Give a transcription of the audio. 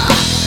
Ah!